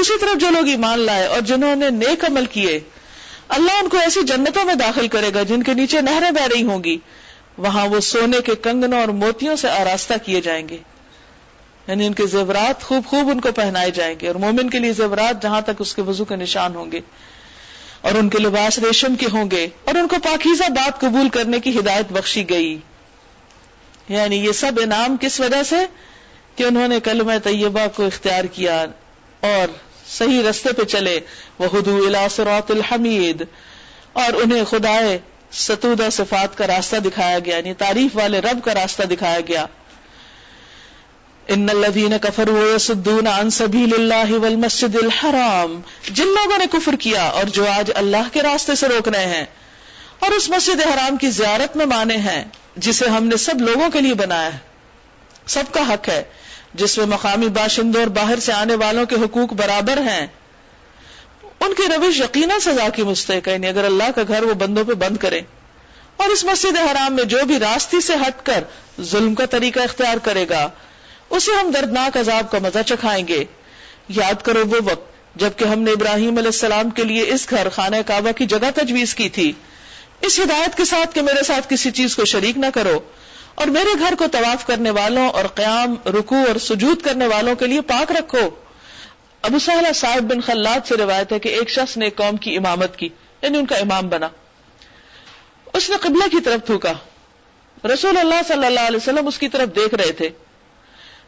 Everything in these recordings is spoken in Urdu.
دوسری طرف جو لوگ ایمان لائے اور جنہوں نے نیک عمل کیے، اللہ ان کو ایسی جنتوں میں داخل کرے گا جن کے نیچے نہریں بہ رہی ہوں گی۔ وہاں وہ سونے کے کنگنوں اور موتیوں سے آراستہ کیے جائیں گے۔ یعنی ان کے زیورات خوب خوب ان کو پہنائے جائیں گے اور مومن کے لیے زیورات جہاں تک اس کے وضو کے نشان ہوں گے۔ اور ان کے لباس ریشم کے ہوں گے اور ان کو پاکیزہ بات قبول کرنے کی ہدایت بخشی گئی۔ یعنی یہ سب انعام کس وجہ سے؟ کہ انہوں نے کلمہ طیبہ کو اختیار کیا اور صحیح رستے پہ چلے۔ وہ ہدو الاسرات الحمید اور انہیں خدائے ستودہ صفات کا راستہ دکھایا گیا یعنی تعریف والے رب کا راستہ دکھایا گیا۔ ان الذين كفروا ويصدون عن سبيل الله والمسجد الحرام۔ جن لوگوں نے کفر کیا اور جو آج اللہ کے راستے سے روک رہے ہیں، اور اس مسجد حرام کی زیارت میں مانے ہیں، جسے ہم نے سب لوگوں کے لیے بنایا ہے۔ سب کا حق ہے۔ جس میں مقامی باشندوں اور باہر سے آنے والوں کے حقوق برابر ہیں، ان کی روش یقینا سزا کی مستحق ہے یعنی اگر اللہ کا گھر وہ بندوں پہ بند کرے اور اس مسجد حرام میں جو بھی راستے سے ہٹ کر ظلم کا طریقہ اختیار کرے گا، اسے ہم دردناک عذاب کا مزہ چکھائیں گے۔ یاد کرو وہ وقت جبکہ ہم نے ابراہیم علیہ السلام کے لیے اس گھر خانہ کعبہ کی جگہ تجویز کی تھی۔ اس ہدایت کے ساتھ کہ میرے ساتھ کسی چیز کو شریک نہ کرو۔ اور میرے گھر کو طواف کرنے والوں اور قیام رکو اور سجود کرنے والوں کے لیے پاک رکھو۔ ابو سہلا صاحب بن خلاد سے روایت ہے کہ ایک شخص نے قوم کی امامت کی یعنی ان کا امام بنا۔ اس نے قبلہ کی طرف تھوکا۔ رسول اللہ صلی اللہ علیہ وسلم اس کی طرف دیکھ رہے تھے۔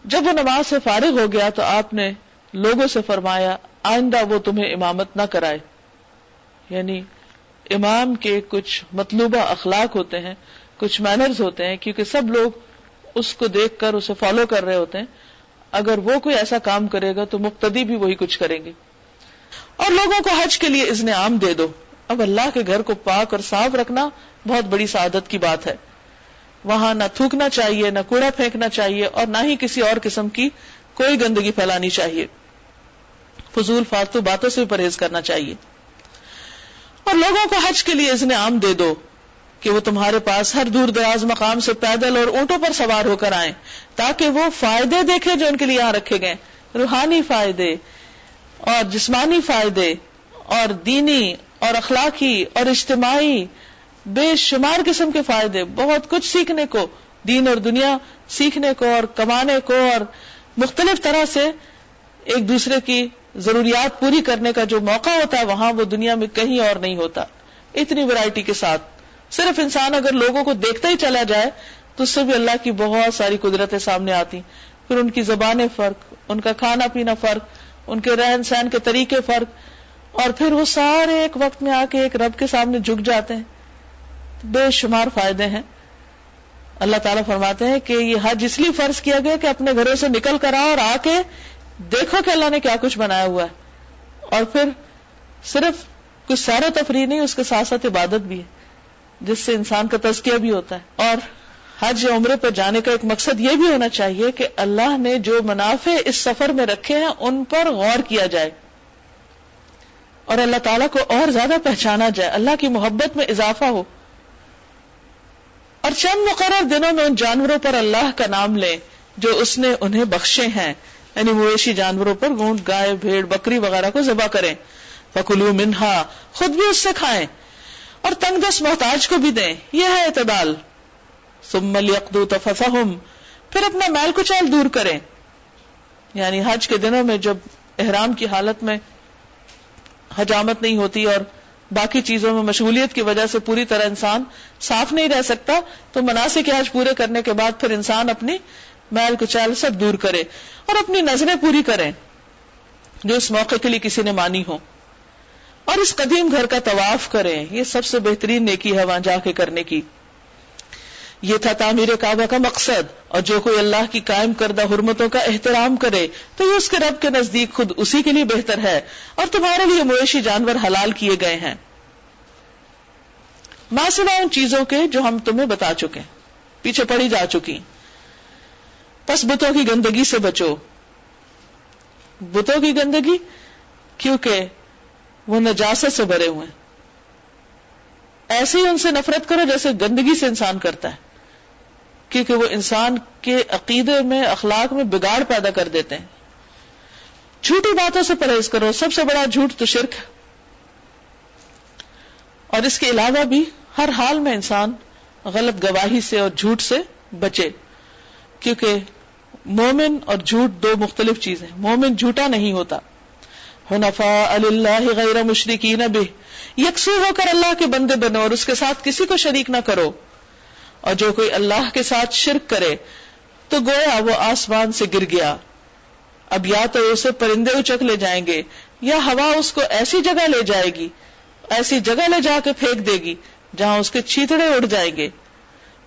جب وہ نماز سے فارغ ہو گیا تو آپ نے لوگوں سے فرمایا، آئندہ وہ تمہیں امامت نہ کرائے۔ یعنی امام کے کچھ مطلوبہ اخلاق ہوتے ہیں۔ کچھ مینرز ہوتے ہیں، کیونکہ سب لوگ اس کو دیکھ کر، اسے فالو کر رہے ہوتے ہیں۔ اگر وہ کوئی ایسا کام کرے گا تو مقتدی بھی وہی کچھ کریں گے۔ اور لوگوں کو حج کے لیے ازن عام دے دو۔ اب اللہ کے گھر کو پاک اور صاف رکھنا بہت بڑی سعادت کی بات ہے۔ وہاں نہ تھوکنا چاہیے، نہ کوڑا پھینکنا چاہیے اور نہ ہی کسی اور قسم کی کوئی گندگی پھیلانی چاہیے۔ فضول فالتو باتوں سے پرہیز کرنا چاہیے۔ اور لوگوں کو حج کے لیے ازن عام دے دو۔ کہ وہ تمہارے پاس ہر دور دراز مقام سے پیدل اور اونٹوں پر سوار ہو کر آئیں، تاکہ وہ فائدے دیکھیں جو ان کے لیے یہاں رکھے گئے۔ روحانی فائدے اور جسمانی فائدے اور دینی اور اخلاقی اور اجتماعی بے شمار قسم کے فائدے، بہت کچھ سیکھنے کو، دین اور دنیا سیکھنے کو اور کمانے کو اور مختلف طرح سے ایک دوسرے کی ضروریات پوری کرنے کا جو موقع ہوتا ہے، وہاں وہ دنیا میں کہیں اور نہیں ہوتا۔ اتنی ورائٹی کے ساتھ۔ صرف انسان اگر لوگوں کو دیکھتا ہی چلا جائے، تو اس سے بھی اللہ کی بہت ساری قدرتیں سامنے آتی۔ پھر ان کی زبانیں فرق، ان کا کھانا پینا فرق، ان کے رہن سہن کے طریقے فرق۔ اور پھر وہ سارے ایک وقت میں آ کے ایک رب کے سامنے جھک جاتے ہیں۔ بے شمار فائدے ہیں۔ اللہ تعالیٰ فرماتے ہیں کہ یہ حج اس لیے فرض کیا گیا کہ اپنے گھروں سے نکل کر آ اور آ کے دیکھو کہ اللہ نے کیا کچھ بنایا ہوا ہے۔ اور پھر صرف کچھ سیر و تفریح نہیں، اس کے ساتھ ساتھ عبادت بھی ہے۔ جس سے انسان کا تزکیہ بھی ہوتا ہے۔ اور حج یا عمرے پر جانے کا ایک مقصد یہ بھی ہونا چاہیے کہ اللہ نے جو منافع اس سفر میں رکھے ہیں، ان پر غور کیا جائے۔ اور اللہ تعالیٰ کو اور زیادہ پہچانا جائے، اللہ کی محبت میں اضافہ ہو۔ اور چند مقرر دنوں میں ان جانوروں پر اللہ کا نام لیں جو اس نے انہیں بخشے ہیں۔ یعنی مویشی جانوروں پر گونٹ، گائے، بھیڑ، بکری وغیرہ کو ذبح کریں۔ فکلو منہا، خود بھی اس سے کھائیں۔ اور تنگ دس محتاج کو بھی دیں۔ یہ ہے اعتدال۔ سمل یقدو تفہم پھر اپنا میل کچال دور کریں۔ یعنی حج کے دنوں میں جب احرام کی حالت میں حجامت نہیں ہوتی اور باقی چیزوں میں مشغولیت کی وجہ سے پوری طرح انسان صاف نہیں رہ سکتا، تو مناسب حج پورے کرنے کے بعد پھر انسان اپنی میل کچال سب دور کرے اور اپنی نظریں پوری کریں، جو اس موقع کے لیے کسی نے مانی ہو اور اس قدیم گھر کا طواف کریں، یہ سب سے بہترین نیکی ہے وہاں جا کے کرنے کی۔ یہ تھا تعمیر کعبہ کا مقصد، اور جو کوئی اللہ کی قائم کردہ حرمتوں کا احترام کرے، تو یہ اس کے رب کے نزدیک خود اسی کے لیے بہتر ہے، اور تمہارے لیے مویشی جانور حلال کیے گئے ہیں۔ ماں سوا ان چیزوں کے جو ہم تمہیں بتا چکے پیچھے پڑی جا چکی۔ پس بتوں کی گندگی سے بچو۔ بتوں کی گندگی؟ کیونکہ وہ نجاست سے بھرے ہوئے ایسے ہی ان سے نفرت کرو جیسے گندگی سے انسان کرتا ہے۔ کیونکہ وہ انسان کے عقیدے میں، اخلاق میں بگاڑ پیدا کر دیتے ہیں۔ جھوٹی باتوں سے پرہیز کرو۔ سب سے بڑا جھوٹ تو شرک۔ اور اس کے علاوہ بھی ہر حال میں انسان غلط گواہی سے اور جھوٹ سے بچے۔ کیونکہ مومن اور جھوٹ دو مختلف چیزیں مومن جھوٹا نہیں ہوتا۔ اللہ غیر مشرقین بھی یکسو ہو کر اللہ کے بندے بنو اور اس کے ساتھ کسی کو شریک نہ کرو۔ اور جو کوئی اللہ کے ساتھ شرک کرے، تو گویا وہ آسمان سے گر گیا۔ اب یا تو اسے پرندے اچک لے جائیں گے، یا ہوا اس کو ایسی جگہ لے جائے گی، ایسی جگہ لے جا کے پھینک دے گی، جہاں اس کے چیتڑے اڑ جائیں گے۔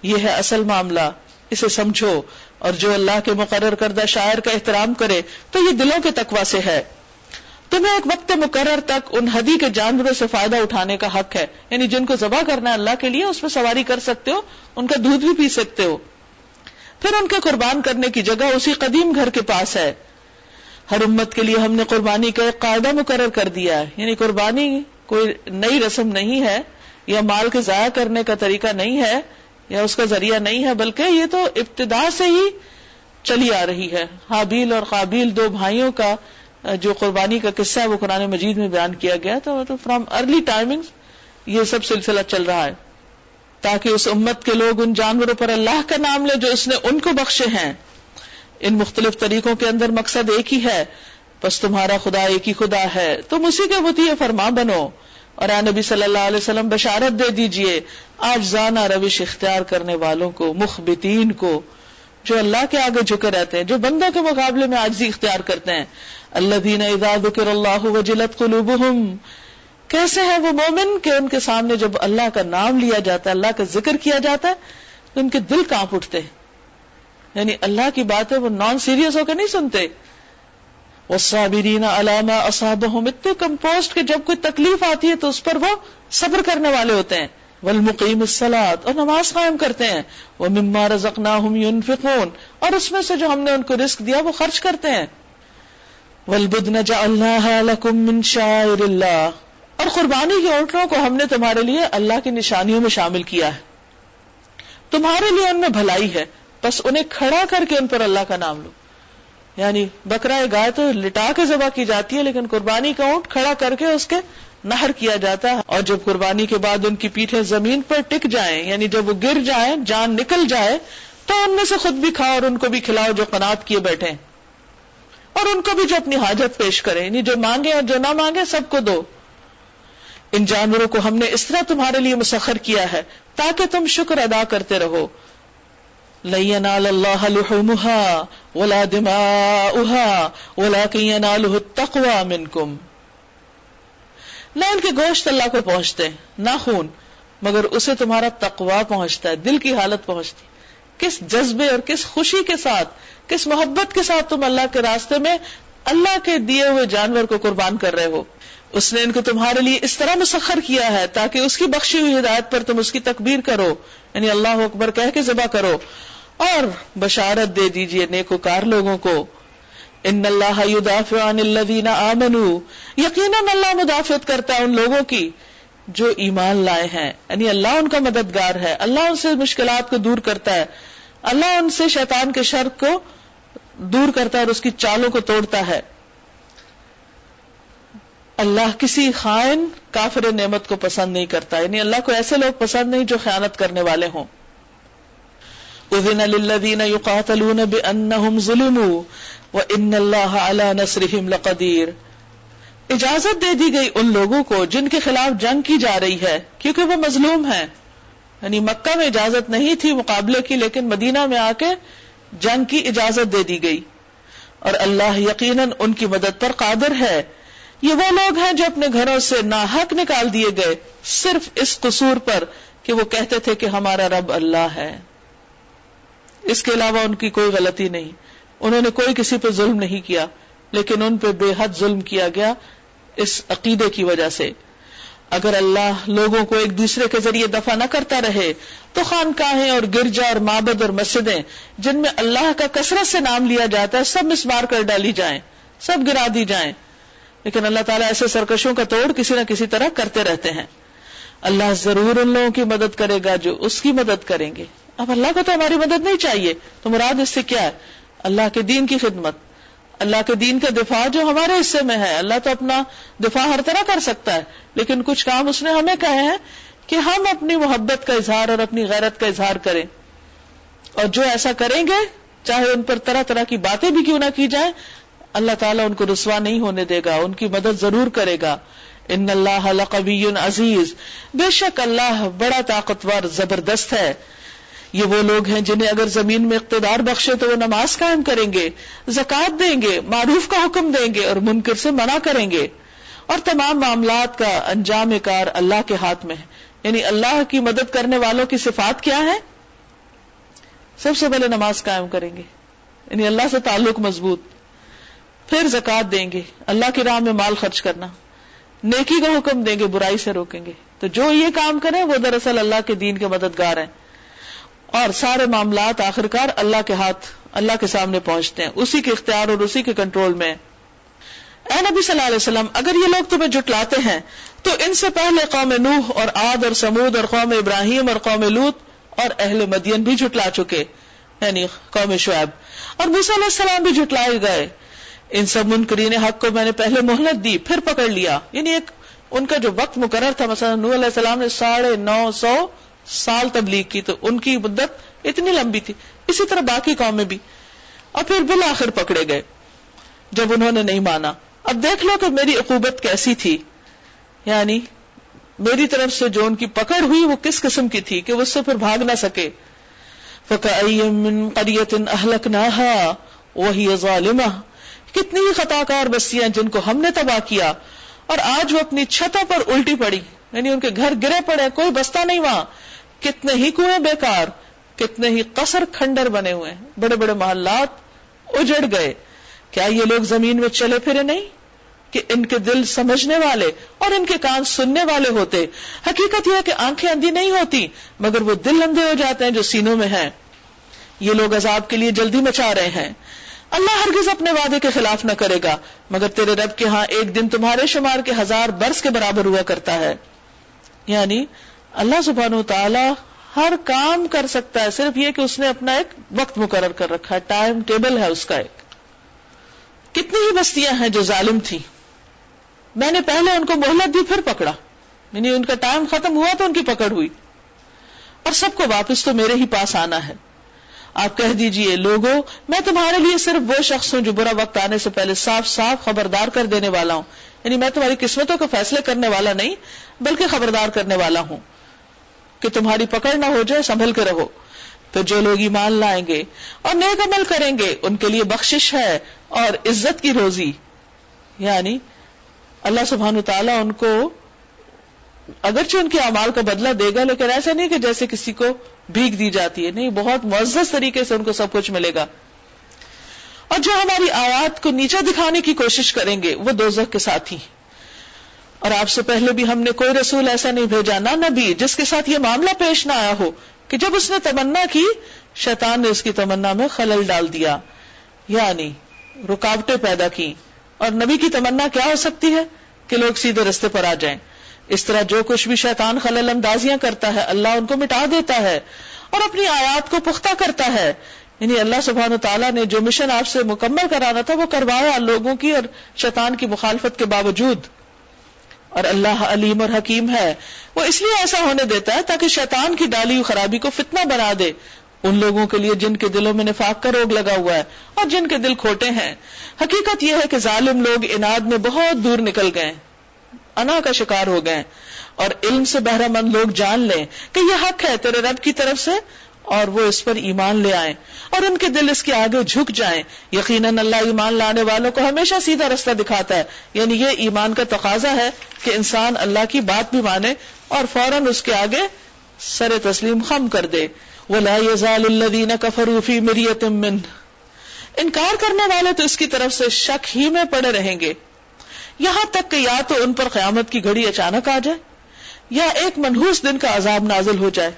یہ ہے اصل معاملہ۔ اسے سمجھو۔ اور جو اللہ کے مقرر کردہ شاعر کا احترام کرے، تو یہ دلوں کے تقوا سے ہے۔ تمہیں ایک وقت مقرر تک ان ہدی کے جانوروں سے فائدہ اٹھانے کا حق ہے۔ یعنی جن کو ذبح کرنا ہے اللہ کے لیے، اس میں سواری کر سکتے ہو، ان کا دودھ بھی پی سکتے ہو۔ پھر ان کے قربان کرنے کی جگہ اسی قدیم گھر کے پاس ہے۔ ہر امت کے لیے ہم نے قربانی کا ایک قاعدہ مقرر کر دیا ہے۔ یعنی قربانی کوئی نئی رسم نہیں ہے، یا مال کے ضائع کرنے کا طریقہ نہیں ہے، یا اس کا ذریعہ نہیں ہے، بلکہ یہ تو ابتدا سے ہی چلی آ رہی ہے۔ حابیل اور قابیل دو بھائیوں کا جو قربانی کا قصہ ہے وہ قرآن مجید میں بیان کیا گیا تو فرام ارلی ٹائمنگ یہ سب سلسلہ چل رہا ہے۔ تاکہ اس امت کے لوگ ان جانوروں پر اللہ کا نام لے جو اس نے ان کو بخشے ہیں۔ ان مختلف طریقوں کے اندر مقصد ایک ہی ہے۔ بس تمہارا خدا ایک ہی خدا ہے۔ تم اسی کے بتی فرما بنو۔ اور اے نبی صلی اللہ علیہ وسلم، بشارت دے دیجیے۔ آج زانا روش اختیار کرنے والوں کو، مخبتین کو۔ جو اللہ کے آگے جھکے رہتے ہیں، جو بندوں کے مقابلے میں آجزی اختیار کرتے ہیں۔ اللہ دین ذکر اللہ وجلت قلوبہم۔ کیسے ہیں وہ مومن کہ ان کے سامنے جب اللہ کا نام لیا جاتا ہے، اللہ کا ذکر کیا جاتا ہے، تو ان کے دل کانپ اٹھتے یعنی اللہ کی بات ہے، وہ نان سیریس ہو کے نہیں سنتے۔ علامہ اصابہم اتنے کمپوسٹ کے جب کوئی تکلیف آتی ہے تو اس پر وہ صبر کرنے والے ہوتے ہیں۔ والمقیم الصلاة، اور نماز قائم کرتے ہیں۔ وہ مما رزقناہم ينفقون، اور اس میں سے جو ہم نے ان کو رزق دیا وہ خرچ کرتے ہیں۔ والبدن جعلناها لكم من شعائر اللہ اور قربانی کی اونٹوں کو ہم نے تمہارے لیے اللہ کی نشانیوں میں شامل کیا ہے۔ تمہارے لیے ان میں بھلائی ہے، بس انہیں کھڑا کر کے ان پر اللہ کا نام لو۔ یعنی بکرا گائے تو لٹا کے ذبح کی جاتی ہے، لیکن قربانی کا اونٹ کھڑا کر کے اس کے نہر کیا جاتا ہے اور جب قربانی کے بعد ان کی پیٹھیں زمین پر ٹک جائیں یعنی جب وہ گر جائیں، جان نکل جائے، تو ان میں سے خود بھی کھاؤ اور ان کو بھی کھلاؤ جو قناط کیے بیٹھے اور ان کو بھی جو اپنی حاجت پیش کرے یعنی جو مانگے اور جو نہ مانگے سب کو دو۔ ان جانوروں کو ہم نے اس طرح تمہارے لیے مسخر کیا ہے، تاکہ تم شکر ادا کرتے رہو۔ لَيَنَالَ اللَّهَ لُحُومُهَا وَلَا دِمَاؤُهَا وَلَكِنْ يَنَالُهُ التَّقْوَى مِنْكُمْ نہ ان کے گوشت اللہ کو پہنچتے نہ خون، مگر اسے تمہارا تقوا پہنچتا ہے، دل کی حالت پہنچتی کس جذبے اور کس خوشی کے ساتھ، کس محبت کے ساتھ تم اللہ کے راستے میں اللہ کے دیے ہوئے جانور کو قربان کر رہے ہو؟ اس نے ان کو تمہارے لیے اس طرح مسخر کیا ہے تاکہ اس کی بخشی ہوئی ہدایت پر تم اس کی تکبیر کرو۔ یعنی اللہ اکبر کہہ کے ذبح کرو۔ اور بشارت دے دیجیے نیکوکار لوگوں کو۔ ان اللہ یدافع عن الذین آمنوا یقیناً اللہ مدافعت کرتا ہے ان لوگوں کی جو ایمان لائے ہیں. یعنی اللہ ان کا مددگار ہے. اللہ ان سے مشکلات کو دور کرتا ہے. اللہ ان سے شیطان کے شر کو دور کرتا ہے اور اس کی چالوں کو توڑتا ہے. اللہ کسی خائن کافر نعمت کو پسند نہیں کرتا. یعنی اللہ کو ایسے لوگ پسند نہیں جو خیانت کرنے والے ہوں. اذن للذین یقاتلون بانہم ظلموا ان اللہ نصرهم لقدیر۔ اجازت دے دی گئی ان لوگوں کو جن کے خلاف جنگ کی جا رہی ہے، کیونکہ وہ مظلوم ہیں۔ یعنی مکہ میں اجازت نہیں تھی مقابلے کی، لیکن مدینہ میں آ کے جنگ کی اجازت دے دی گئی۔ اور اللہ یقیناً ان کی مدد پر قادر ہے۔ یہ وہ لوگ ہیں جو اپنے گھروں سے ناحق نکال دیے گئے، صرف اس قصور پر کہ وہ کہتے تھے کہ ہمارا رب اللہ ہے۔ اس کے علاوہ ان کی کوئی غلطی نہیں۔ انہوں نے کوئی کسی پہ ظلم نہیں کیا، لیکن ان پہ بے حد ظلم کیا گیا اس عقیدے کی وجہ سے۔ اگر اللہ لوگوں کو ایک دوسرے کے ذریعے دفع نہ کرتا رہے، تو خانقاہیں اور گرجا اور مابد اور مسجدیں جن میں اللہ کا کثرت سے نام لیا جاتا ہے، سب مسمار کر ڈالی جائیں، سب گرا دی جائیں۔ لیکن اللہ تعالیٰ ایسے سرکشوں کا توڑ کسی نہ کسی طرح کرتے رہتے ہیں۔ اللہ ضرور ان لوگوں کی مدد کرے گا جو اس کی مدد کریں گے۔ اب اللہ کو تو ہماری مدد نہیں چاہیے، تو مراد اس سے کیا ہے؟ اللہ کے دین کی خدمت۔ اللہ کے دین کا دفاع جو ہمارے حصے میں ہے، اللہ تو اپنا دفاع ہر طرح کر سکتا ہے، لیکن کچھ کام اس نے ہمیں کہے ہیں کہ ہم اپنی محبت کا اظہار اور اپنی غیرت کا اظہار کریں۔ اور جو ایسا کریں گے، چاہے ان پر طرح طرح کی باتیں بھی کیوں نہ کی جائیں، اللہ تعالیٰ ان کو رسوا نہیں ہونے دے گا، ان کی مدد ضرور کرے گا۔ ان اللہ قبی عزیز۔ بے شک اللہ بڑا طاقتور، زبردست ہے۔ یہ وہ لوگ ہیں جنہیں اگر زمین میں اقتدار بخشے تو وہ نماز قائم کریں گے زکات دیں گے، معروف کا حکم دیں گے اور منکر سے منع کریں گے۔ اور تمام معاملات کا انجام کار اللہ کے ہاتھ میں ہے۔ یعنی اللہ کی مدد کرنے والوں کی صفات کیا ہے سب سے پہلے نماز قائم کریں گے۔ یعنی اللہ سے تعلق مضبوط۔ پھر زکات دیں گے۔ اللہ کی راہ میں مال خرچ کرنا۔ نیکی کا حکم دیں گے، برائی سے روکیں گے۔ تو جو یہ کام کریں وہ دراصل اللہ کے دین کے مددگار ہیں۔ اور سارے معاملات آخرکار اللہ کے ہاتھ، اللہ کے سامنے پہنچتے ہیں۔ اسی کے اختیار اور اسی کے کنٹرول میں۔ اے نبی صلی اللہ علیہ وسلم، اگر یہ لوگ تمہیں جٹلاتے ہیں، تو ان سے پہلے قوم نوح اور آد اور سمود اور قوم ابراہیم اور قوم لوت اور اہل مدین بھی جٹلا چکے۔ یعنی قوم شعیب۔ اور علیہ السلام بھی جٹلائے گئے۔ ان سب منکرین حق کو میں نے پہلے مہلت دی، پھر پکڑ لیا۔ یعنی ایک، ان کا جو وقت مقرر تھا، مثلا نور علیہ السلام نے ساڑھے نو سو سال تبلیغ کی تو ان کی مدت اتنی لمبی تھی۔ اسی طرح باقی قومیں بھی۔ اور پھر بالآخر پکڑے گئے۔ جب انہوں نے نہیں مانا۔ اب دیکھ لو کہ میری عقوبت کیسی تھی۔ یعنی میری طرف سے جو ان کی پکڑ ہوئی وہ کس قسم کی تھی کہ وہ اس سے پھر بھاگ نہ سکے۔ وہی ظالمہ کتنی ہی خطا کار بستیاں جن کو ہم نے تباہ کیا اور آج وہ اپنی چھتوں پر الٹی پڑی۔ یعنی ان کے گھر گرے پڑے، کوئی بستہ نہیں وہاں۔ کتنے ہی کنویں بیکار، کتنے ہی قصر کھنڈر بنے ہوئے بڑے بڑے محلات اجڑ گئے۔ کیا یہ لوگ زمین میں چلے پھرے نہیں؟ کہ ان کے دل سمجھنے والے اور ان کے کان سننے والے ہوتے۔ حقیقت یہ کہ آنکھیں اندھی نہیں ہوتی، مگر وہ دل اندھے ہو جاتے ہیں جو سینوں میں ہیں۔ یہ لوگ عذاب کے لیے جلدی مچا رہے ہیں۔ اللہ ہرگز اپنے وعدے کے خلاف نہ کرے گا، مگر تیرے رب کے ہاں ایک دن تمہارے شمار کے ہزار برس کے برابر ہوا کرتا ہے۔ یعنی اللہ سبحان و تعالی ہر کام کر سکتا ہے، صرف یہ کہ اس نے اپنا ایک وقت مقرر کر رکھا ہے، ٹائم ٹیبل ہے اس کا ایک۔ کتنی ہی بستیاں ہیں جو ظالم تھی میں نے پہلے ان کو مہلت دی، پھر پکڑا۔ یعنی ان کا ٹائم ختم ہوا تو ان کی پکڑ ہوئی۔ اور سب کو واپس تو میرے ہی پاس آنا ہے۔ آپ کہہ دیجیے لوگوں میں تمہارے لیے صرف وہ شخص ہوں جو برا وقت آنے سے پہلے صاف صاف خبردار کر دینے والا ہوں۔ یعنی میں تمہاری قسمتوں کے فیصلے کرنے والا نہیں، بلکہ خبردار کرنے والا ہوں۔ کہ تمہاری پکڑ نہ ہو جائے، سنبھل کے رہو۔ تو جو لوگ ایمان لائیں گے اور نیک عمل کریں گے، ان کے لیے بخشش ہے اور عزت کی روزی۔ یعنی اللہ سبحان تعالیٰ ان کو اگرچہ ان کے امال کا بدلہ دے گا، لیکن ایسا نہیں کہ جیسے کسی کو بھیگ دی جاتی ہے۔ نہیں، بہت معزز طریقے سے ان کو سب کچھ ملے گا۔ اور جو ہماری آیات کو نیچا دکھانے کی کوشش کریں گے، وہ دوزخ کے ساتھ ہی اور آپ سے پہلے بھی ہم نے کوئی رسول ایسا نہیں بھیجا، نہ نبی، جس کے ساتھ یہ معاملہ پیش نہ آیا ہو کہ جب اس نے تمنا کی، شیطان نے اس کی تمنا میں خلل ڈال دیا۔ یعنی رکاوٹیں پیدا کی اور نبی کی تمنا کیا ہو سکتی ہے؟ کہ لوگ سیدھے رستے پر آ جائیں۔ اس طرح جو کچھ بھی شیطان خلل اندازیاں کرتا ہے، اللہ ان کو مٹا دیتا ہے اور اپنی آیات کو پختہ کرتا ہے۔ یعنی اللہ سبحان و تعالیٰ نے جو مشن آپ سے مکمل کرانا تھا، وہ کروایا لوگوں کی اور شیطان کی مخالفت کے باوجود۔ اور اللہ علیم اور حکیم ہے۔ وہ اس لیے ایسا ہونے دیتا ہے تاکہ شیطان کی ڈالی خرابی کو فتنہ بنا دے۔ ان لوگوں کے لیے جن کے دلوں میں نفاق کا روگ لگا ہوا ہے اور جن کے دل کھوٹے ہیں۔ حقیقت یہ ہے کہ ظالم لوگ اناد میں بہت دور نکل گئے انا کا شکار ہو گئے اور علم سے بہرہ مند لوگ جان لیں کہ یہ حق ہے تیرے رب کی طرف سے۔ اور وہ اس پر ایمان لے آئیں اور ان کے دل اس کے آگے جھک جائیں۔ یقیناً اللہ ایمان لانے والوں کو ہمیشہ سیدھا رستہ دکھاتا ہے۔ یعنی یہ ایمان کا تقاضا ہے کہ انسان اللہ کی بات بھی مانے اور فوراً اس کے آگے سر تسلیم خم کر دے۔ وہ لا یزال الدین کفروفی مریت من۔ انکار کرنے والے تو اس کی طرف سے شک ہی میں پڑے رہیں گے۔ یہاں تک کہ یا تو ان پر قیامت کی گھڑی اچانک آ جائے یا ایک منحوس دن کا عذاب نازل ہو جائے۔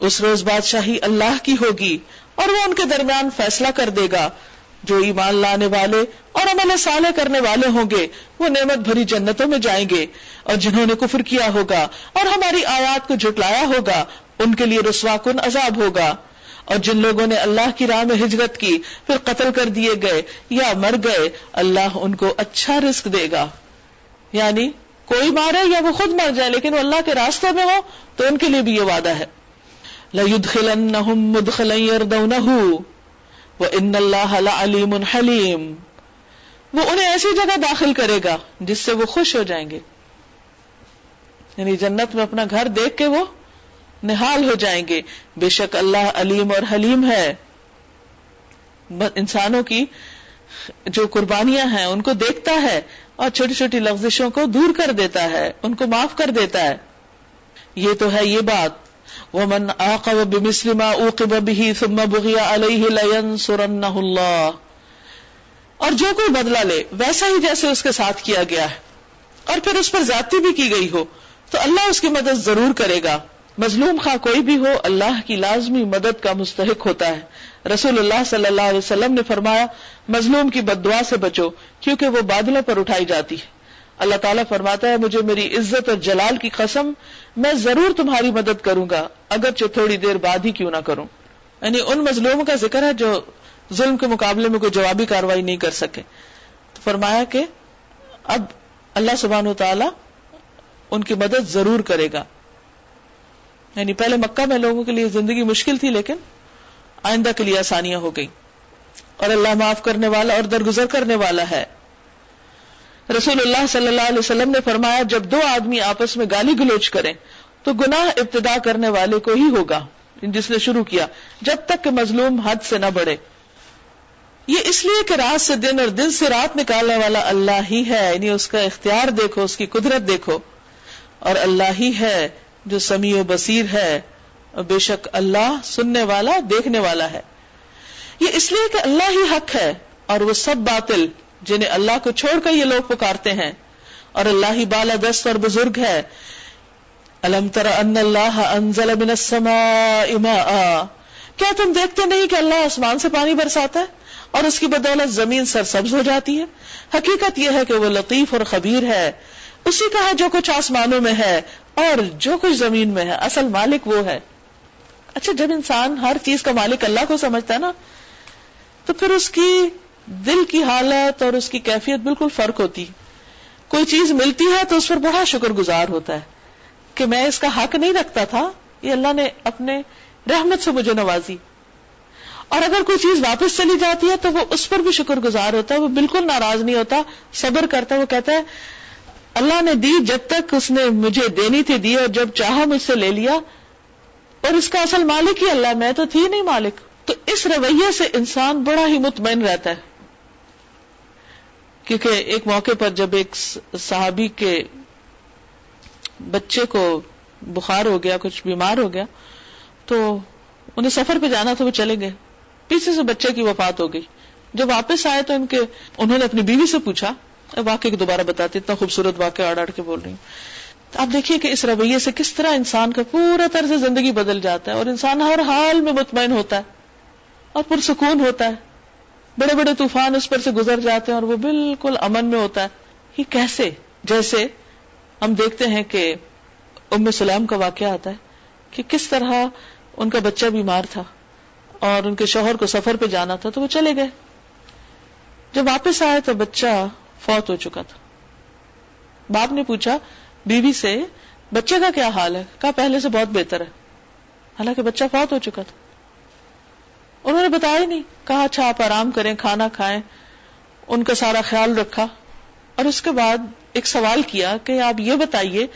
اس روز بادشاہی اللہ کی ہوگی اور وہ ان کے درمیان فیصلہ کر دے گا۔ جو ایمان لانے والے اور عمل صالح کرنے والے ہوں گے، وہ نعمت بھری جنتوں میں جائیں گے۔ اور جنہوں نے کفر کیا ہوگا اور ہماری آیات کو جھٹلایا ہوگا، ان کے لیے رسوا کن عذاب ہوگا۔ اور جن لوگوں نے اللہ کی راہ میں ہجرت کی، پھر قتل کر دیے گئے یا مر گئے، اللہ ان کو اچھا رزق دے گا۔ یعنی کوئی مارے یا وہ خود مر جائے، لیکن وہ اللہ کے راستے میں ہو، تو ان کے لیے بھی یہ وعدہ ہے۔ ان اللہ علیم حلیم وہ انہیں ایسی جگہ داخل کرے گا جس سے وہ خوش ہو جائیں گے۔ یعنی جنت میں اپنا گھر دیکھ کے وہ نہال ہو جائیں گے۔ بے شک اللہ علیم اور حلیم ہے۔ انسانوں کی جو قربانیاں ہیں، ان کو دیکھتا ہے اور چھوٹی چھوٹی لفزشوں کو دور کر دیتا ہے، ان کو معاف کر دیتا ہے۔ یہ تو ہے یہ بات۔ وہ من آقب بمسلم اوقب به ثم بغي عليه لينصرنه الله اور جو کوئی بدلہ لے، ویسا ہی جیسے اس کے ساتھ کیا گیا ہے۔ اور پھر اس پر زیادتی بھی کی گئی ہو، تو اللہ اس کی مدد ضرور کرے گا۔ مظلوم خواہ کوئی بھی ہو، اللہ کی لازمی مدد کا مستحق ہوتا ہے۔ رسول اللہ صلی اللہ علیہ وسلم نے فرمایا، مظلوم کی بد دعا سے بچو، کیونکہ وہ بادلوں پر اٹھائی جاتی ہے۔ اللہ تعالیٰ فرماتا ہے، مجھے میری عزت اور جلال کی قسم میں ضرور تمہاری مدد کروں گا، اگرچہ تھوڑی دیر بعد ہی کیوں نہ کروں۔ یعنی ان مظلوموں کا ذکر ہے جو ظلم کے مقابلے میں کوئی جوابی کاروائی نہیں کر سکے۔ تو فرمایا کہ اب اللہ سبحانہ و تعالی ان کی مدد ضرور کرے گا۔ یعنی پہلے مکہ میں لوگوں کے لیے زندگی مشکل تھی، لیکن آئندہ کے لیے آسانیاں ہو گئی اور اللہ معاف کرنے والا اور درگزر کرنے والا ہے۔ رسول اللہ صلی اللہ علیہ وسلم نے فرمایا، جب دو آدمی آپس میں گالی گلوچ کریں، تو گناہ ابتدا کرنے والے کو ہی ہوگا۔ جس نے شروع کیا، جب تک کہ مظلوم حد سے نہ بڑھے۔ یہ اس لیے کہ رات سے دن اور دن سے رات نکالنے والا اللہ ہی ہے یعنی اس کا اختیار دیکھو، اس کی قدرت دیکھو۔ اور اللہ ہی ہے جو سمیع و بصیر ہے، اور بے شک اللہ سننے والا، دیکھنے والا ہے۔ یہ اس لیے کہ اللہ ہی حق ہے، اور وہ سب باطل جنہیں اللہ کو چھوڑ کر یہ لوگ پکارتے ہیں۔ اور اللہ ہی بالا دست اور بزرگ ہے۔ الم تر ان اللہ انزل من السماء ماء۔ کیا تم دیکھتے نہیں کہ اللہ آسمان سے پانی برساتا ہے اور اس کی بدولت زمین سرسبز ہو جاتی ہے؟ حقیقت یہ ہے کہ وہ لطیف اور خبیر ہے۔ اسی کا ہے جو کچھ آسمانوں میں ہے اور جو کچھ زمین میں ہے۔ اصل مالک وہ ہے۔ اچھا جب انسان ہر چیز کا مالک اللہ کو سمجھتا ہے نا، تو پھر اس کی دل کی حالت اور اس کی کیفیت بالکل فرق ہوتی۔ کوئی چیز ملتی ہے تو اس پر بڑا شکر گزار ہوتا ہے کہ میں اس کا حق نہیں رکھتا تھا۔ یہ اللہ نے اپنے رحمت سے مجھے نوازی۔ اور اگر کوئی چیز واپس چلی جاتی ہے تو وہ اس پر بھی شکر گزار ہوتا ہے۔ وہ بالکل ناراض نہیں ہوتا، صبر کرتا ہے۔ وہ کہتا ہے، اللہ نے دی جب تک اس نے مجھے دینی تھی دی اور جب چاہا مجھ سے لے لیا۔ اور اس کا اصل مالک ہی اللہ، میں تو تھی نہیں مالک۔ تو اس رویے سے انسان بڑا ہی مطمئن رہتا ہے۔ کیونکہ ایک موقع پر جب ایک صحابی کے بچے کو بخار ہو گیا، کچھ بیمار ہو گیا، تو انہیں سفر پہ جانا تھا، وہ چلے گئے۔ پیچھے سے بچے کی وفات ہو گئی۔ جب واپس آئے تو ان کے، انہوں نے اپنی بیوی سے پوچھا واقعے کو دوبارہ بتاتے، اتنا خوبصورت واقعہ اڑ اڑ کے بول رہی ہوں۔ آپ دیکھیے کہ اس رویے سے کس طرح انسان کا پورا طرز زندگی بدل جاتا ہے اور انسان ہر حال میں مطمئن ہوتا ہے اور پرسکون ہوتا ہے۔ بڑے بڑے طوفان اس پر سے گزر جاتے ہیں اور وہ بالکل امن میں ہوتا ہے۔ یہ کیسے؟ جیسے ہم دیکھتے ہیں کہ ام سلام کا واقعہ آتا ہے کہ کس طرح ان کا بچہ بیمار تھا اور ان کے شوہر کو سفر پہ جانا تھا تو وہ چلے گئے۔ جب واپس آئے تو بچہ فوت ہو چکا تھا۔ باپ نے پوچھا، بیوی سے، بچے کا کیا حال ہے؟ کہا، پہلے سے بہت بہتر ہے۔ حالانکہ بچہ فوت ہو چکا تھا۔ انہوں نے بتایا نہیں، کہا اچھا آپ آرام کریں، کھانا کھائیں، ان کا سارا خیال رکھا۔ اور اس کے بعد ایک سوال کیا کہ آپ یہ بتائیے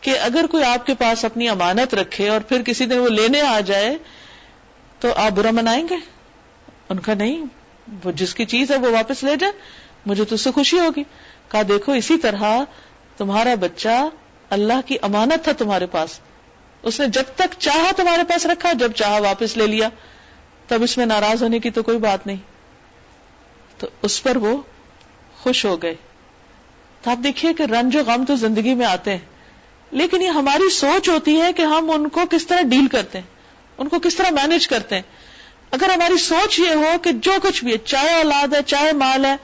کہ اگر کوئی آپ کے پاس اپنی امانت رکھے اور پھر کسی دن وہ لینے آ جائے، تو آپ برا منائیں گے؟ ان کا نہیں، وہ جس کی چیز ہے وہ واپس لے جائے مجھے تو اس سے خوشی ہوگی۔ کہا، دیکھو، اسی طرح تمہارا بچہ اللہ کی امانت تھا تمہارے پاس۔ اس نے جب تک چاہا تمہارے پاس رکھا، جب چاہا واپس لے لیا۔ تب اس میں ناراض ہونے کی تو کوئی بات نہیں۔ تو اس پر وہ خوش ہو گئے۔ تو آپ دیکھیے کہ رنج و غم تو زندگی میں آتے ہیں۔ لیکن یہ ہماری سوچ ہوتی ہے کہ ہم ان کو کس طرح ڈیل کرتے ہیں، ان کو کس طرح مینج کرتے ہیں۔ اگر ہماری سوچ یہ ہو کہ جو کچھ بھی ہے، چاہے اولاد ہے، چاہے مال ہے،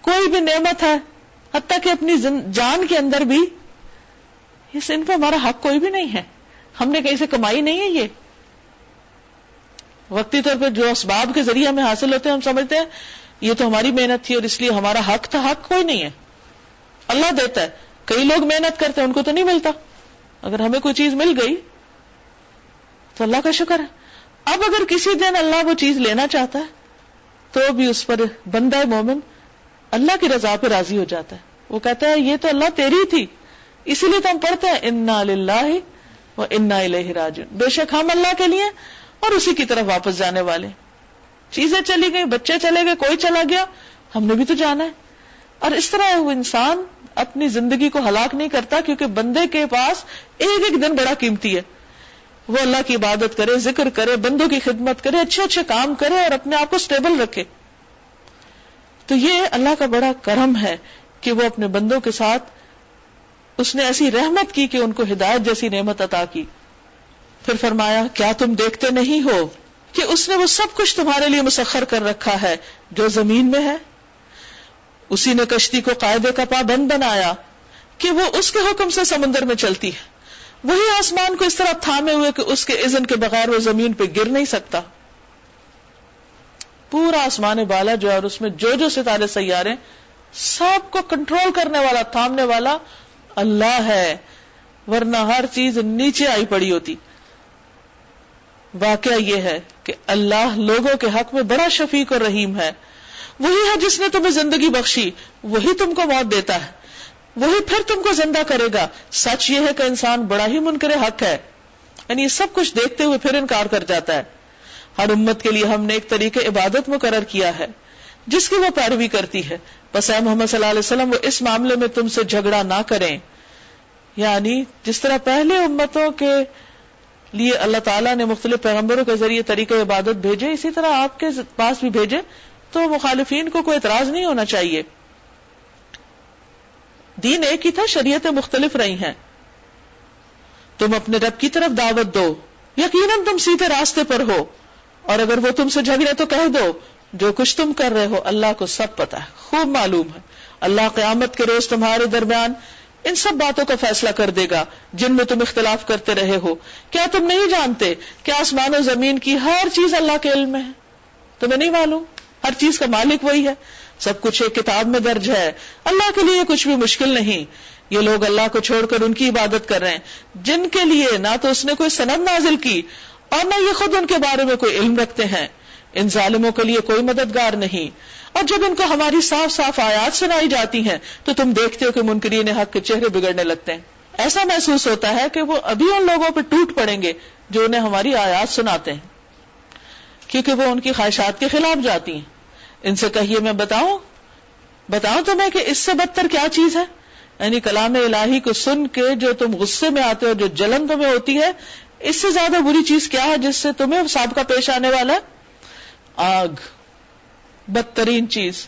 کوئی بھی نعمت ہے، حتیٰ کہ اپنی جان کے اندر بھی ان پہ ہمارا حق کوئی بھی نہیں ہے۔ ہم نے کہیں سے کمائی نہیں ہے یہ۔ وقتی طور پہ جو اسباب کے ذریعے ہمیں حاصل ہوتے ہیں، ہم سمجھتے ہیں، یہ تو ہماری محنت تھی اور اس لیے ہمارا حق تھا، حق کوئی نہیں ہے۔ اللہ دیتا ہے۔ کئی لوگ محنت کرتے ہیں، ان کو تو نہیں ملتا۔ اگر ہمیں کوئی چیز مل گئی، تو اللہ کا شکر ہے۔ اب اگر کسی دن اللہ وہ چیز لینا چاہتا ہے، تو بھی اس پر بندہ مومن اللہ کی رضا پہ راضی ہو جاتا ہے۔ وہ کہتا ہے، یہ تو اللہ تیری تھی، اسی لیے تو ہم پڑھتے ہیں، انا اللہ و انا الہ راج بے شک ہم اللہ کے لیے اور اسی کی طرف واپس جانے والے۔ چیزیں چلی گئی، بچے چلے گئے، کوئی چلا گیا، ہم نے بھی تو جانا ہے۔ اور اس طرح وہ انسان اپنی زندگی کو ہلاک نہیں کرتا، کیونکہ بندے کے پاس ایک ایک دن بڑا قیمتی ہے۔ وہ اللہ کی عبادت کرے، ذکر کرے، بندوں کی خدمت کرے، اچھے اچھے کام کرے اور اپنے آپ کو اسٹیبل رکھے۔ تو یہ اللہ کا بڑا کرم ہے کہ وہ اپنے بندوں کے ساتھ اس نے ایسی رحمت کی کہ ان کو ہدایت جیسی نعمت عطا کی۔ پھر فرمایا، کیا تم دیکھتے نہیں ہو کہ اس نے وہ سب کچھ تمہارے لیے مسخر کر رکھا ہے جو زمین میں ہے؟ اسی نے کشتی کو قاعدے کا پابند بنایا کہ وہ اس کے حکم سے سمندر میں چلتی ہے۔ وہی آسمان کو اس طرح تھامے ہوئے کہ اس کے اذن کے بغیر وہ زمین پہ گر نہیں سکتا۔ پورا آسمان بالا جو ہے اور اس میں جو جو ستارے سیارے سب کو کنٹرول کرنے والا، تھامنے والا اللہ ہے، ورنہ ہر چیز نیچے آئی پڑی ہوتی۔ واقعہ یہ ہے کہ اللہ لوگوں کے حق میں بڑا شفیق اور رحیم ہے۔ وہی ہے جس نے تمہیں زندگی بخشی، وہی تم کو موت دیتا ہے۔ وہی پھر تم کو زندہ کرے گا۔ سچ یہ ہے کہ انسان بڑا ہی منکر حق ہے۔ یعنی یہ سب کچھ دیکھتے ہوئے پھر انکار کر جاتا ہے۔ ہر امت کے لیے ہم نے ایک طریقے عبادت مقرر کیا ہے، جس کی وہ پیروی کرتی ہے۔ بس اے محمد صلی اللہ علیہ وسلم، وہ اس معاملے میں تم سے جھگڑا نہ کریں۔ یعنی جس طرح پہلے امتوں کے لیے اللہ تعالیٰ نے مختلف پیغمبروں کے ذریعے طریقے عبادت بھیجے، اسی طرح آپ کے پاس بھی بھیجے، تو مخالفین کو کوئی اعتراض نہیں ہونا چاہیے۔ دین ایک ہی تھا، شریعتیں مختلف رہی ہیں۔ تم اپنے رب کی طرف دعوت دو، یقیناً تم سیدھے راستے پر ہو۔ اور اگر وہ تم سے جھگڑے تو کہہ دو، جو کچھ تم کر رہے ہو، اللہ کو سب پتا ہے، خوب معلوم ہے۔ اللہ قیامت کے روز تمہارے درمیان ان سب باتوں کا فیصلہ کر دے گا جن میں تم اختلاف کرتے رہے ہو۔ کیا تم نہیں جانتے کہ آسمان و زمین کی ہر چیز اللہ کے علم میں ہے؟ تمہیں نہیں معلوم؟ ہر چیز کا مالک وہی ہے۔ سب کچھ ایک کتاب میں درج ہے۔ اللہ کے لیے کچھ بھی مشکل نہیں۔ یہ لوگ اللہ کو چھوڑ کر ان کی عبادت کر رہے ہیں۔ جن کے لیے نہ تو اس نے کوئی سند نازل کی اور نہ یہ خود ان کے بارے میں کوئی علم رکھتے ہیں۔ ان ظالموں کے لیے کوئی مددگار نہیں۔ اور جب ان کو ہماری صاف صاف آیات سنائی جاتی ہیں، تو تم دیکھتے ہو کہ منکرین حق کے چہرے بگڑنے لگتے ہیں۔ ایسا محسوس ہوتا ہے کہ وہ ابھی ان لوگوں پہ ٹوٹ پڑیں گے جو انہیں ہماری آیات سناتے ہیں۔ کیونکہ وہ ان کی خواہشات کے خلاف جاتی ہیں۔ ان سے کہیے میں بتاؤں؟ بتاؤں تمہیں کہ اس سے بدتر کیا چیز ہے؟ یعنی کلام الہی کو سن کے جو تم غصے میں آتے ہو، جو جلن تمہیں ہوتی ہے، اس سے زیادہ بری چیز کیا ہے جس سے تمہیں سابقہ پیش آنے والا ہے؟ آگ، بدترین چیز۔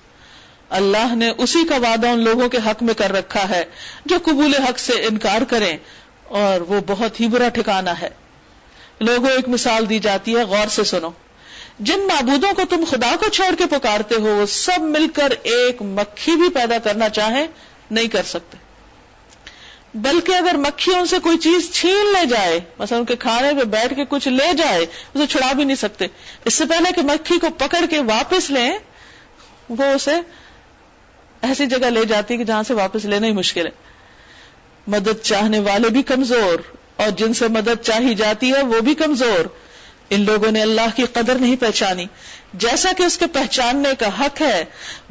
اللہ نے اسی کا وعدہ ان لوگوں کے حق میں کر رکھا ہے، جو قبول حق سے انکار کریں، اور وہ بہت ہی برا ٹھکانا ہے۔ لوگوں، ایک مثال دی جاتی ہے، غور سے سنو۔ جن معبودوں کو تم خدا کو چھوڑ کے پکارتے ہو، وہ سب مل کر ایک مکھی بھی پیدا کرنا چاہیں، نہیں کر سکتے۔ بلکہ اگر مکھی ان سے کوئی چیز چھین لے جائے، مثلا ان کے کھانے پہ بیٹھ کے کچھ لے جائے، اسے چھڑا بھی نہیں سکتے۔ اس سے پہلے کہ مکھی کو پکڑ کے واپس لیں، وہ اسے ایسی جگہ لے جاتی کہ جہاں سے واپس لینا ہی مشکل ہے۔ مدد چاہنے والے بھی کمزور، اور جن سے مدد چاہی جاتی ہے، وہ بھی کمزور۔ ان لوگوں نے اللہ کی قدر نہیں پہچانی۔ جیسا کہ اس کے پہچاننے کا حق ہے،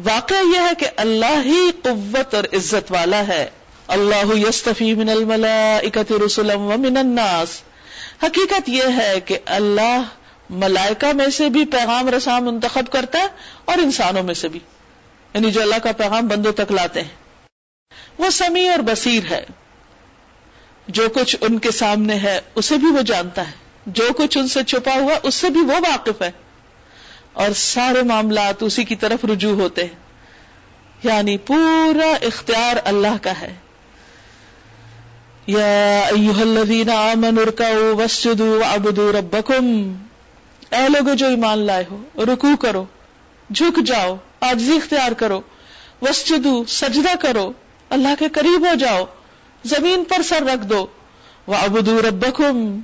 واقعہ یہ ہے کہ اللہ ہی قوت اور عزت والا ہے۔ اللہ یستفی من الملائکت رسلا ومن الناس۔ حقیقت یہ ہے کہ اللہ ملائکہ میں سے بھی پیغام رساں منتخب کرتا ہے اور انسانوں میں سے بھی۔ یعنی جو اللہ کا پیغام بندوں تک لاتے ہیں۔ وہ سمیع اور بصیر ہے۔ جو کچھ ان کے سامنے ہے اسے بھی وہ جانتا ہے۔ جو کچھ ان سے چھپا ہوا اس سے بھی وہ واقف ہے۔ اور سارے معاملات اسی کی طرف رجوع ہوتے ہیں۔ یعنی پورا اختیار اللہ کا ہے۔ یا ایوہ الذین آمنوا ارکعوا واسجدوا وعبدوا ربکم اے لوگو جو ایمان لائے ہو، رکوع کرو، جھک جاؤ، آجزی اختیار کرو وسجدو سجدہ کرو، اللہ کے قریب ہو جاؤ، زمین پر سر رکھ دو وعبدوا ربکم۔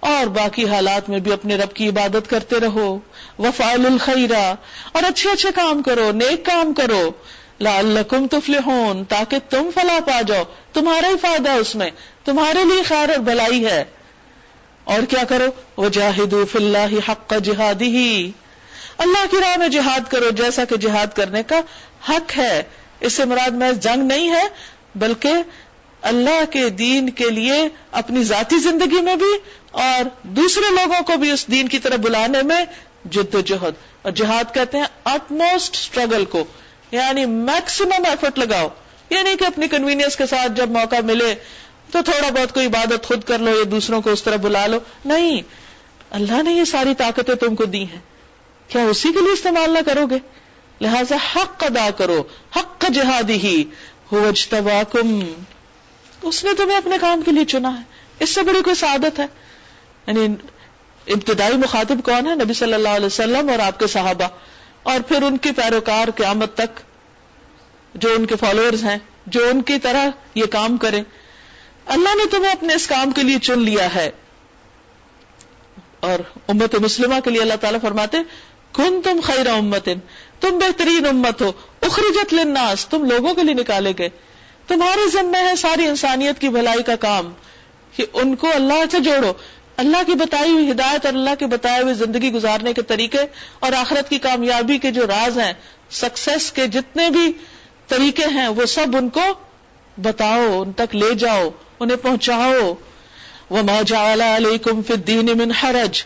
اور باقی حالات میں بھی اپنے رب کی عبادت کرتے رہو وفال الخیرہ اور اچھے اچھے کام کرو، نیک کام کرو۔ لعلکم تفلحون، تاکہ تم فلا پا جاؤ۔ تمہارا ہی فائدہ اس میں۔ تمہارے لیے خیر اور بلائی ہے۔ اور کیا کرو؟ وہ جاہد اللہ حق جہادی ہی اللہ کی راہ میں جہاد کرو، جیسا کہ جہاد کرنے کا حق ہے۔ اس سے مراد میں جنگ نہیں ہے، بلکہ اللہ کے دین کے لیے اپنی ذاتی زندگی میں بھی اور دوسرے لوگوں کو بھی اس دین کی طرف بلانے میں جد و جہد۔ اور جہاد کہتے ہیں اٹ موسٹ اسٹرگل کو۔ یعنی میکسیمم ایفرٹ لگاؤ۔ یہ نہیں کہ اپنی کنوینئنس کے ساتھ جب موقع ملے تو تھوڑا بہت کوئی عبادت خود کر لو یا دوسروں کو اس طرح بلا لو۔ نہیں، اللہ نے یہ ساری طاقتیں تم کو دی ہیں۔ کیا اسی کے لیے استعمال نہ کرو گے؟ لہذا حق ادا کرو، حق جہادی ہی۔ ہو کم اس نے تمہیں اپنے کام کے لیے چنا ہے۔ اس سے بڑی کوئی سعادت ہے؟ یعنی ابتدائی مخاطب کون ہے؟ نبی صلی اللہ علیہ وسلم اور آپ کے صحابہ۔ اور پھر ان کے پیروکار قیامت تک جو ان کے فالوئرز ہیں، جو ان کی طرح یہ کام کرے اللہ نے تمہیں اپنے اس کام کے لیے چن لیا ہے۔ اور امت مسلمہ کے لیے اللہ تعالیٰ فرماتے کن تم خیر امت تم بہترین امت ہو، اخرجت للناس، تم لوگوں کے لیے نکالے گئے۔ تمہارے ذمے ہے ساری انسانیت کی بھلائی کا کام، کہ ان کو اللہ سے جوڑو۔ اللہ کی بتائی ہوئی ہدایت اور اللہ کے بتائے ہوئے زندگی گزارنے کے طریقے اور آخرت کی کامیابی کے جو راز ہیں سکسیس کے جتنے بھی طریقے ہیں، وہ سب ان کو بتاؤ، ان تک لے جاؤ، انہیں پہنچاؤ۔ وہ موجا علیکم فی الدین من حرج۔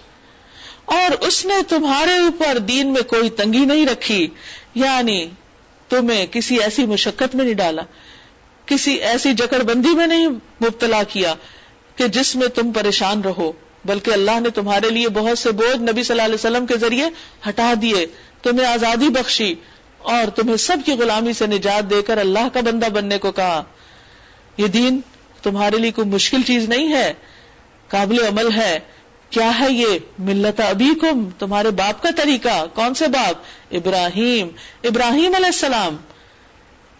اور اس نے تمہارے اوپر دین میں کوئی تنگی نہیں رکھی۔ یعنی تمہیں کسی ایسی مشقت میں نہیں ڈالا، کسی ایسی جکڑ بندی میں نہیں مبتلا کیا۔ کہ جس میں تم پریشان رہو، بلکہ اللہ نے تمہارے لیے بہت سے بوجھ نبی صلی اللہ علیہ وسلم کے ذریعے ہٹا دیے، تمہیں آزادی بخشی اور تمہیں سب کی غلامی سے نجات دے کر اللہ کا بندہ بننے کو کہا۔ یہ دین تمہارے لیے کوئی مشکل چیز نہیں ہے، قابل عمل ہے۔ کیا ہے یہ؟ ملت ابھی کم تمہارے باپ کا طریقہ۔ کون سے باپ؟ ابراہیم۔ ابراہیم علیہ السلام۔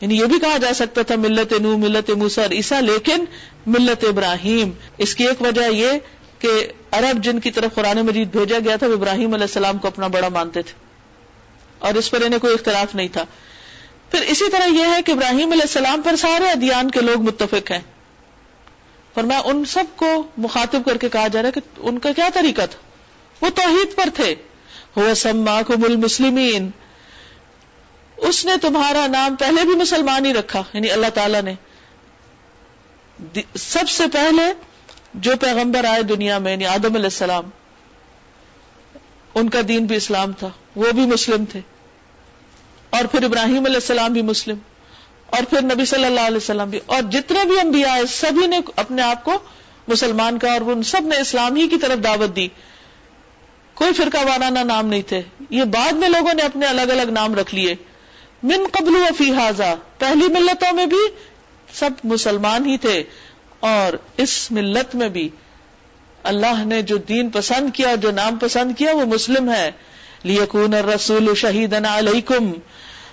یعنی یہ بھی کہا جا سکتا تھا ملت نو، ملت موسا عیسا لیکن ملت ابراہیم۔ اس کی ایک وجہ یہ کہ عرب جن کی طرف قرآن مجید بھیجا گیا تھا، وہ ابراہیم علیہ السلام کو اپنا بڑا مانتے تھے۔ اور اس پر انہیں کوئی اختلاف نہیں تھا۔ پھر اسی طرح یہ ہے کہ ابراہیم علیہ السلام پر سارے ادیان کے لوگ متفق ہیں۔ پر میں ان سب کو مخاطب کر کے کہا جا رہا ہے کہ ان کا کیا طریقہ تھا؟ وہ توحید پر تھے۔ وہ سما کو مل مسلمین اس نے تمہارا نام پہلے بھی مسلمان ہی رکھا یعنی اللہ تعالی نے۔ سب سے پہلے جو پیغمبر آئے دنیا میں یعنی آدم علیہ السلام، ان کا دین بھی اسلام تھا، وہ بھی مسلم تھے۔ اور پھر ابراہیم علیہ السلام بھی مسلم، اور پھر نبی صلی اللہ علیہ وسلم بھی۔ اور جتنے بھی انبیاء آئے سبھی نے اپنے آپ کو مسلمان کا اور ان سب نے اسلام ہی کی طرف دعوت دی۔ کوئی فرقہ وارانہ نام نہیں تھے۔ یہ بعد میں لوگوں نے اپنے الگ الگ نام رکھ لیے۔ من قبل و فی حاضا پہلی ملتوں میں بھی سب مسلمان ہی تھے اور اس ملت میں بھی۔ اللہ نے جو دین پسند کیا، جو نام پسند کیا، وہ مسلم ہے۔ لیکون رسول شہید علیکم۔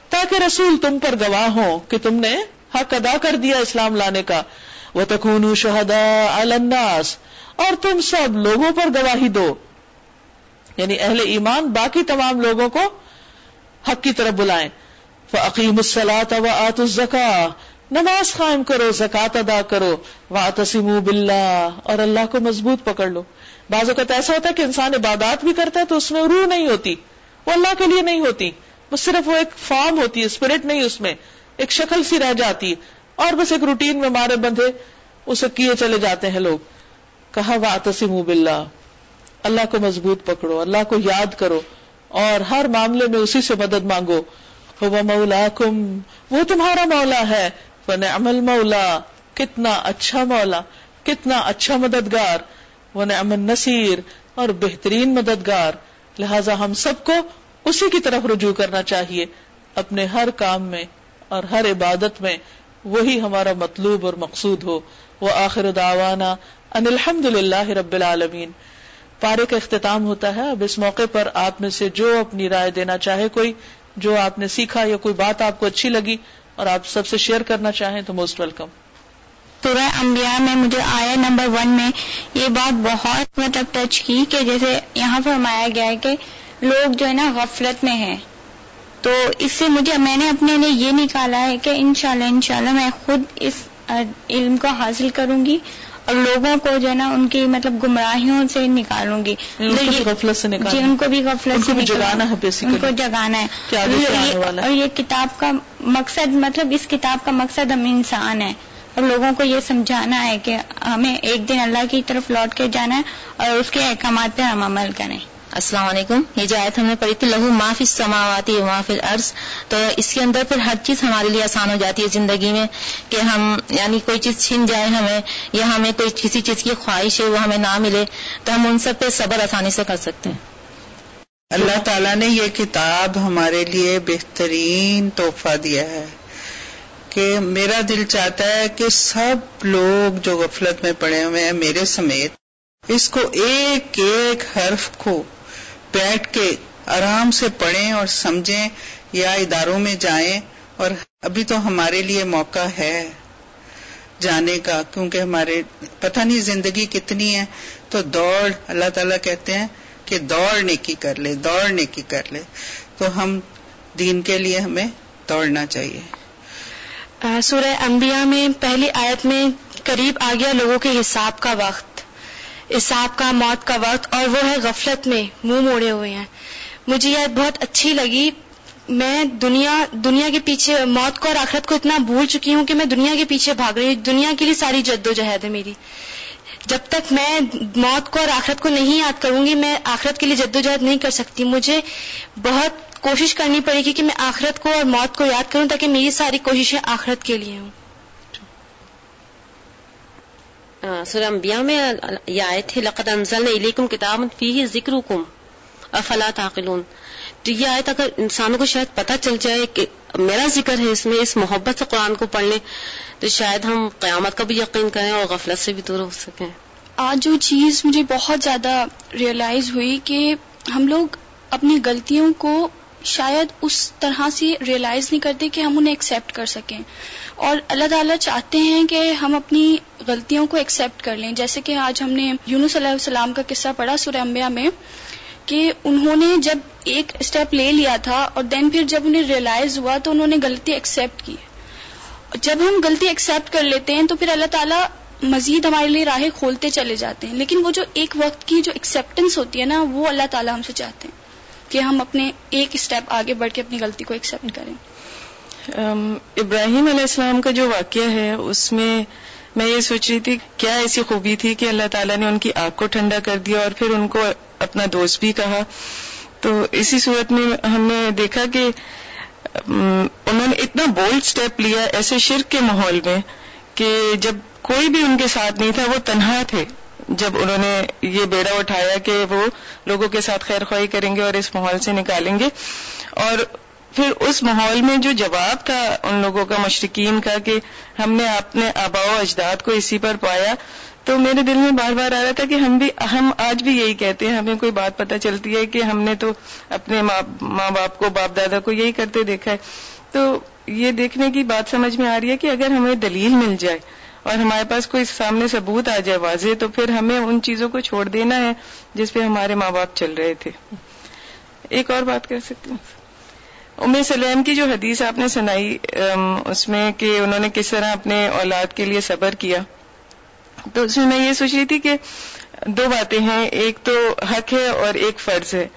تاکہ رسول تم پر گواہ ہو کہ تم نے حق ادا کر دیا اسلام لانے کا۔ وہ تکون شہدا الناس۔ اور تم سب لوگوں پر گواہی دو۔ یعنی اہل ایمان باقی تمام لوگوں کو حق کی طرف بلائیں۔ عقیم السلاط و آت الزکا نماز قائم کرو، زکات ادا کرو۔ واتسم باللہ اور اللہ کو مضبوط پکڑ لو۔ بعض اوقات ایسا ہوتا ہے کہ انسان عبادات بھی کرتا ہے تو اس میں روح نہیں ہوتی۔ وہ اللہ کے لیے نہیں ہوتی۔ وہ صرف وہ ایک فارم ہوتی ہے اسپرٹ نہیں اس میں۔ ایک شکل سی رہ جاتی۔ ہے اور بس ایک روٹین میں مارے بندھے، اسے کیے چلے جاتے ہیں لوگ۔ کہا واتسم باللہ اللہ کو مضبوط پکڑو، اللہ کو یاد کرو۔ اور ہر معاملے میں اسی سے مدد مانگو۔ مولا کم وہ تمہارا مولا ہے۔ وہ عمل مولا کتنا اچھا مولا، کتنا اچھا مددگار۔ وہ امن نصیر اور بہترین مددگار۔ لہذا ہم سب کو اسی کی طرف رجوع کرنا چاہیے۔ اپنے ہر کام میں اور ہر عبادت میں وہی ہمارا مطلوب اور مقصود ہو۔ وہ آخر داوانا ان الحمد للہ رب العالمین پارے کا اختتام ہوتا ہے۔ اب اس موقع پر آپ میں سے جو اپنی رائے دینا چاہے، کوئی جو آپ نے سیکھا یا کوئی بات آپ کو اچھی لگی اور آپ سب سے شیئر کرنا چاہیں تو موسٹ ویلکم سورہ انبیاء میں مجھے آیا نمبر ون میں یہ بات بہت مطلب ٹچ کی کہ جیسے یہاں فرمایا گیا ہے کہ لوگ جو ہے نا غفلت میں ہیں۔ تو اس سے مجھے میں نے اپنے لیے یہ نکالا ہے کہ انشاءاللہ انشاءاللہ میں خود اس علم کو حاصل کروں گی۔ اور لوگوں کو جو ہے نا ان کی مطلب گمراہیوں سے نکالوں گی۔ غفلت سے جی ان کو بھی غفلت سے جگانا ہے ان کو جگانا ہے۔ اور یہ کتاب کا مقصد مطلب اس کتاب کا مقصد ہم انسان ہے اور لوگوں کو یہ سمجھانا ہے کہ ہمیں ایک دن اللہ کی طرف لوٹ کے جانا ہے اور اس کے احکامات پہ ہم عمل کریں۔ السلام علیکم، یہ جو آیت ہم نے پڑھی تھی، لہو معافی سماواتی معافی عرض تو اس کے اندر پھر ہر چیز ہمارے لیے آسان ہو جاتی ہے زندگی میں، کہ ہم یعنی کوئی چیز چھن جائے ہمیں، یا ہمیں کوئی کسی چیز کی خواہش ہے، وہ ہمیں نہ ملے، تو ہم ان سب پہ صبر آسانی سے کر سکتے ہیں۔ اللہ تعالیٰ نے یہ کتاب ہمارے لیے بہترین تحفہ دیا ہے، کہ میرا دل چاہتا ہے کہ سب لوگ جو غفلت میں پڑے ہوئے ہیں میرے سمیت، اس کو ایک ایک حرف کو بیٹھ کے آرام سے پڑھیں اور سمجھیں یا اداروں میں جائیں اور ابھی تو ہمارے لیے موقع ہے جانے کا، کیونکہ ہمارے پتہ نہیں زندگی کتنی ہے، تو دوڑ اللہ تعالیٰ کہتے ہیں کہ دوڑنے کی کر لے دوڑنے کی کر لے۔ تو ہم دین کے لیے ہمیں دوڑنا چاہیے۔ سورہ انبیاء میں پہلی آیت میں قریب آ گیا لوگوں کے حساب کا وقت۔ حساب کا موت کا وقت اور وہ ہے غفلت میں منہ موڑے ہوئے ہیں۔ مجھے یہ بہت اچھی لگی۔ میں دنیا دنیا کے پیچھے موت کو اور آخرت کو اتنا بھول چکی ہوں کہ میں دنیا کے پیچھے بھاگ رہی ہوں۔ دنیا کے لیے ساری جد و جہد ہے میری۔ جب تک میں موت کو اور آخرت کو نہیں یاد کروں گی، میں آخرت کے لیے جد و جہد نہیں کر سکتی۔ مجھے بہت کوشش کرنی پڑے گی کہ میں آخرت کو اور موت کو یاد کروں تاکہ میری ساری کوششیں آخرت کے لیے ہوں۔ سورہ انبیاء میں یہ آئے تھے لقد انزلنا الیکم کتاب فیہ ذکرکم، افلا تعقلون۔ تو یہ آیت اگر انسانوں کو شاید پتہ چل جائے کہ میرا ذکر ہے اس میں، اس محبت سے قرآن کو پڑھ لیں، تو شاید ہم قیامت کا بھی یقین کریں اور غفلت سے بھی دور ہو سکیں۔ آج جو چیز مجھے بہت زیادہ ریئلائز ہوئی کہ ہم لوگ اپنی غلطیوں کو شاید اس طرح سے ریئلائز نہیں کرتے کہ ہم انہیں ایکسیپٹ کر سکیں۔ اور اللہ تعالیٰ چاہتے ہیں کہ ہم اپنی غلطیوں کو ایکسیپٹ کر لیں۔ جیسے کہ آج ہم نے یونس علیہ السلام کا قصہ پڑھا سورہ انبیاء میں کہ انہوں نے جب ایک اسٹیپ لے لیا تھا اور دین پھر جب انہیں ریئلائز ہوا تو انہوں نے غلطی ایکسیپٹ کی۔ جب ہم غلطی ایکسیپٹ کر لیتے ہیں تو پھر اللہ تعالیٰ مزید ہمارے لیے راہیں کھولتے چلے جاتے ہیں۔ لیکن وہ جو ایک وقت کی جو ایکسیپٹنس ہوتی ہے نا، وہ اللہ تعالیٰ ہم سے چاہتے ہیں کہ ہم اپنے ایک اسٹیپ آگے بڑھ کے اپنی غلطی کو ایکسیپٹ کریں۔ ابراہیم علیہ السلام کا جو واقعہ ہے، اس میں میں یہ سوچ رہی تھی، کیا ایسی خوبی تھی کہ اللہ تعالیٰ نے ان کی آگ کو ٹھنڈا کر دیا اور پھر ان کو اپنا دوست بھی کہا۔ تو اسی صورت میں ہم نے دیکھا کہ انہوں نے اتنا بولڈ سٹیپ لیا ایسے شرک کے ماحول میں کہ جب کوئی بھی ان کے ساتھ نہیں تھا، وہ تنہا تھے۔ جب انہوں نے یہ بیڑا اٹھایا کہ وہ لوگوں کے ساتھ خیر خواہی کریں گے اور اس ماحول سے نکالیں گے۔ اور پھر اس ماحول میں جو جواب تھا ان لوگوں کا مشرقین کا کہ ہم نے اپنے آبا و اجداد کو اسی پر پایا، تو میرے دل میں بار بار آ رہا تھا کہ ہم بھی، ہم آج بھی یہی کہتے ہیں، ہمیں کوئی بات پتہ چلتی ہے کہ ہم نے تو اپنے ماں باپ کو، باپ دادا کو یہی کرتے دیکھا ہے۔ تو یہ دیکھنے کی بات سمجھ میں آ رہی ہے کہ اگر ہمیں دلیل مل جائے اور ہمارے پاس کوئی سامنے ثبوت آ جائے واضح، تو پھر ہمیں ان چیزوں کو چھوڑ دینا ہے جس پہ ہمارے ماں باپ چل رہے تھے۔ ایک اور بات کر سکتی ہوں ام سلیم کی جو حدیث آپ نے سنائی اس میں کہ انہوں نے کس طرح اپنے اولاد کے لیے صبر کیا۔ تو اس میں میں یہ سوچ رہی تھی کہ دو باتیں ہیں، ایک تو حق ہے اور ایک فرض ہے۔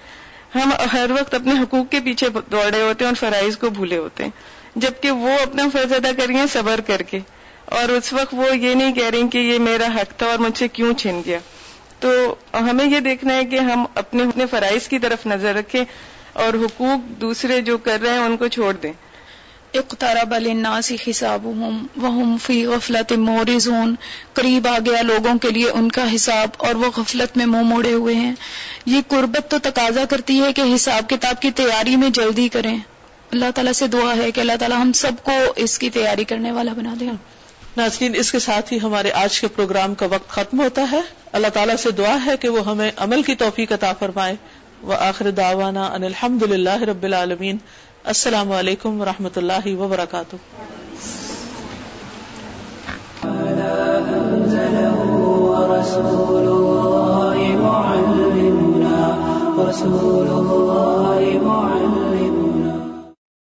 ہم ہر وقت اپنے حقوق کے پیچھے دوڑے ہوتے ہیں اور فرائض کو بھولے ہوتے ہیں، جبکہ وہ اپنا فرض ادا کر رہی ہیں صبر کر کے۔ اور اس وقت وہ یہ نہیں کہہ رہی کہ یہ میرا حق تھا اور مجھ سے کیوں چھن گیا۔ تو ہمیں یہ دیکھنا ہے کہ ہم اپنے اپنے فرائض کی طرف نظر رکھیں۔ اور حقوق دوسرے جو کر رہے ہیں ان کو چھوڑ دیں۔ اقترب للناس حسابهم وهم في غفلت مورزون قریب آ گیا لوگوں کے لیے ان کا حساب اور وہ غفلت میں منہ موڑے ہوئے ہیں۔ یہ قربت تو تقاضا کرتی ہے کہ حساب کتاب کی تیاری میں جلدی کریں۔ اللہ تعالیٰ سے دعا ہے کہ اللہ تعالیٰ ہم سب کو اس کی تیاری کرنے والا بنا دیں ناظرین اس کے ساتھ ہی ہمارے آج کے پروگرام کا وقت ختم ہوتا ہے۔ اللہ تعالیٰ سے دعا ہے کہ وہ ہمیں عمل کی توفیق عطا فرمائے۔ و آخر داوانا ان الحمد للہ رب العالمین۔ السلام علیکم و رحمۃ اللہ وبرکاتہ۔ رسول الله معلمنا۔ رسول الله معلمنا۔